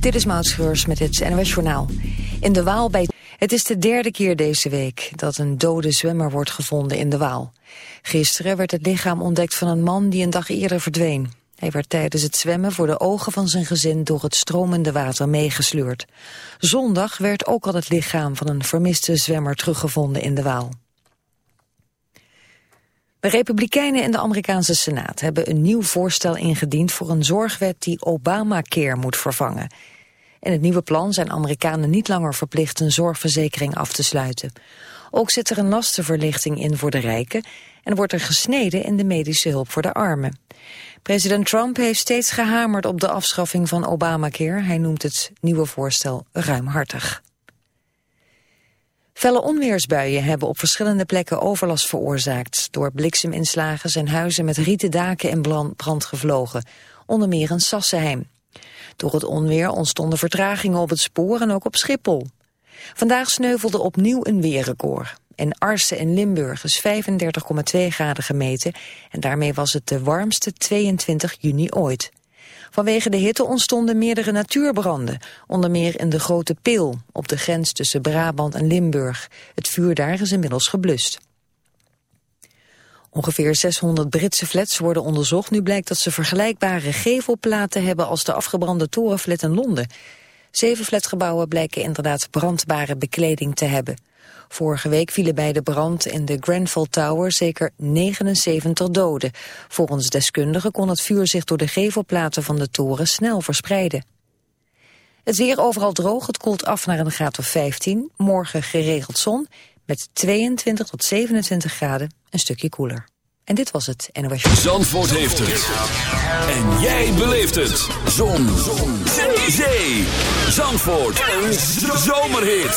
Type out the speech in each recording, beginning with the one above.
Dit is Maud met het NOS Journaal. In de Waal bij... Het is de derde keer deze week dat een dode zwemmer wordt gevonden in de Waal. Gisteren werd het lichaam ontdekt van een man die een dag eerder verdween. Hij werd tijdens het zwemmen voor de ogen van zijn gezin door het stromende water meegesleurd. Zondag werd ook al het lichaam van een vermiste zwemmer teruggevonden in de Waal. De Republikeinen in de Amerikaanse Senaat hebben een nieuw voorstel ingediend voor een zorgwet die Obamacare moet vervangen. In het nieuwe plan zijn Amerikanen niet langer verplicht een zorgverzekering af te sluiten. Ook zit er een lastenverlichting in voor de rijken en wordt er gesneden in de medische hulp voor de armen. President Trump heeft steeds gehamerd op de afschaffing van Obamacare. Hij noemt het nieuwe voorstel ruimhartig. Felle onweersbuien hebben op verschillende plekken overlast veroorzaakt. Door blikseminslagen zijn huizen met rieten daken in brand gevlogen. Onder meer in Sassenheim. Door het onweer ontstonden vertragingen op het spoor en ook op Schiphol. Vandaag sneuvelde opnieuw een weerrecord. In Arsen in Limburg is 35,2 graden gemeten en daarmee was het de warmste 22 juni ooit. Vanwege de hitte ontstonden meerdere natuurbranden, onder meer in de Grote Peel, op de grens tussen Brabant en Limburg. Het vuur daar is inmiddels geblust. Ongeveer 600 Britse flats worden onderzocht. Nu blijkt dat ze vergelijkbare gevelplaten hebben als de afgebrande torenflat in Londen. Zeven flatgebouwen blijken inderdaad brandbare bekleding te hebben. Vorige week vielen bij de brand in de Grenfell Tower zeker 79 doden. Volgens deskundigen kon het vuur zich door de gevelplaten van de toren snel verspreiden. Het weer overal droog, het koelt af naar een graad of 15. Morgen geregeld zon, met 22 tot 27 graden, een stukje koeler. En dit was het NOS. Zandvoort heeft het. En jij beleeft het. Zon. Zon. Zee. Zandvoort. Een zomerhit.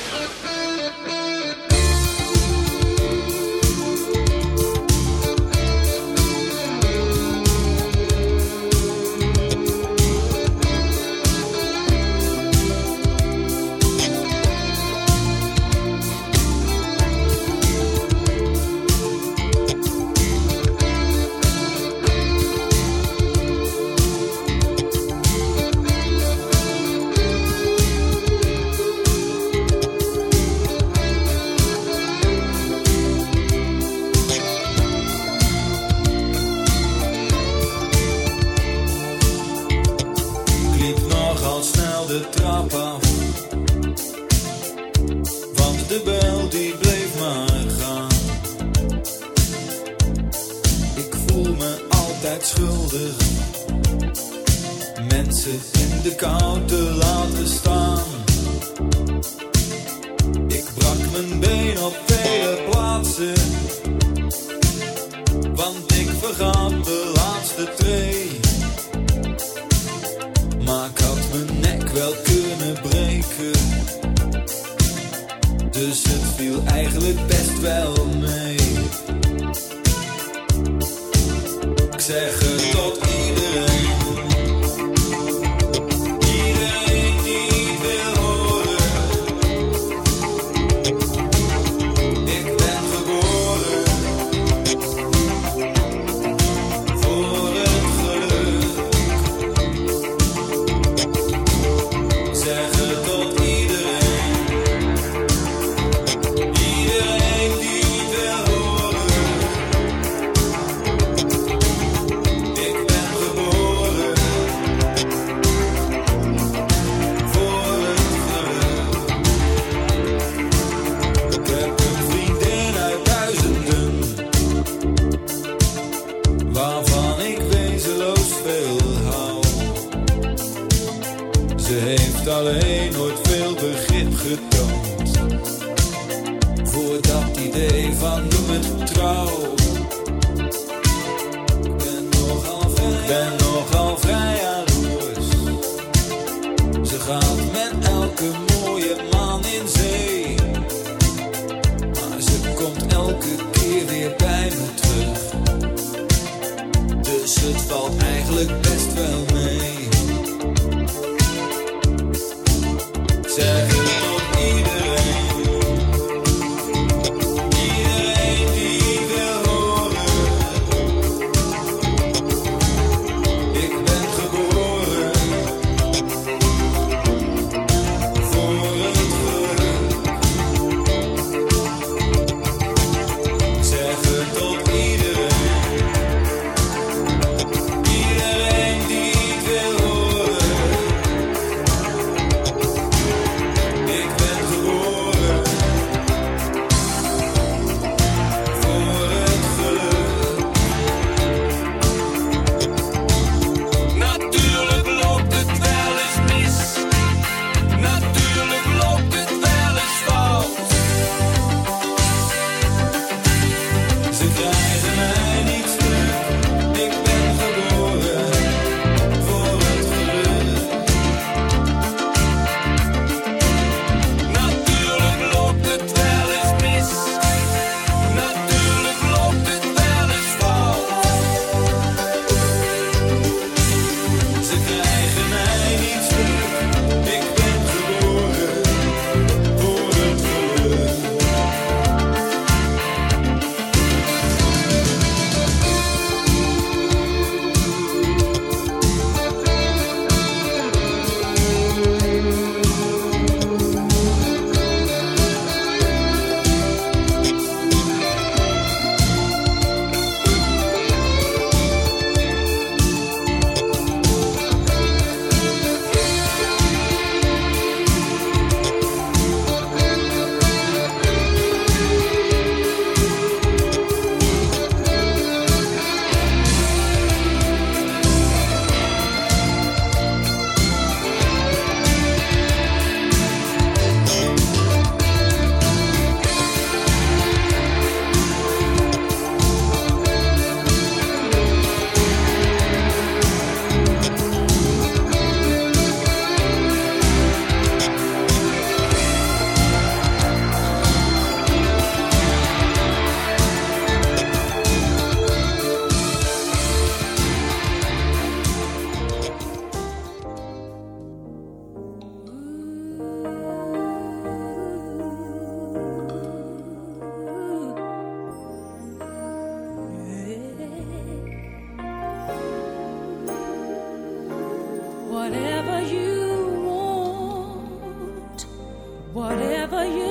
whatever you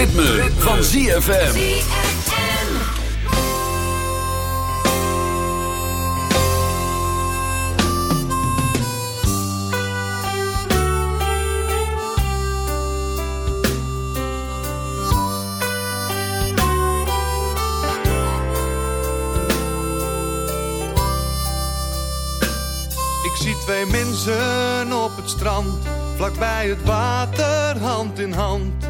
Ritme, van ZFM. Ik zie twee mensen op het strand, vlakbij het water, hand in hand.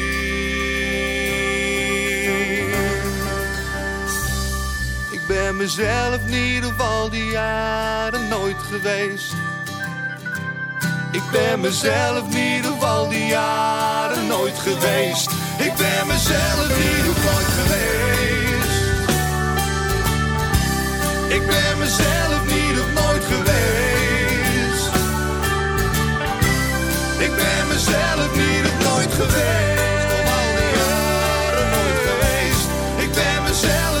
Mezelf niet of al die jaren nooit geweest. Ik ben mezelf niet of al die jaren nooit geweest. Ik ben mezelf niet of nooit geweest. Ik ben mezelf niet of nooit geweest. Ik ben mezelf niet of nooit geweest. Al die jaren nooit geweest. Ik ben mezelf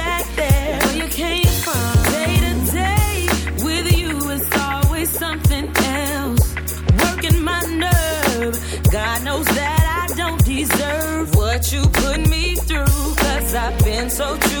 you put me through, cause I've been so true.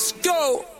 Let's go.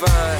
fine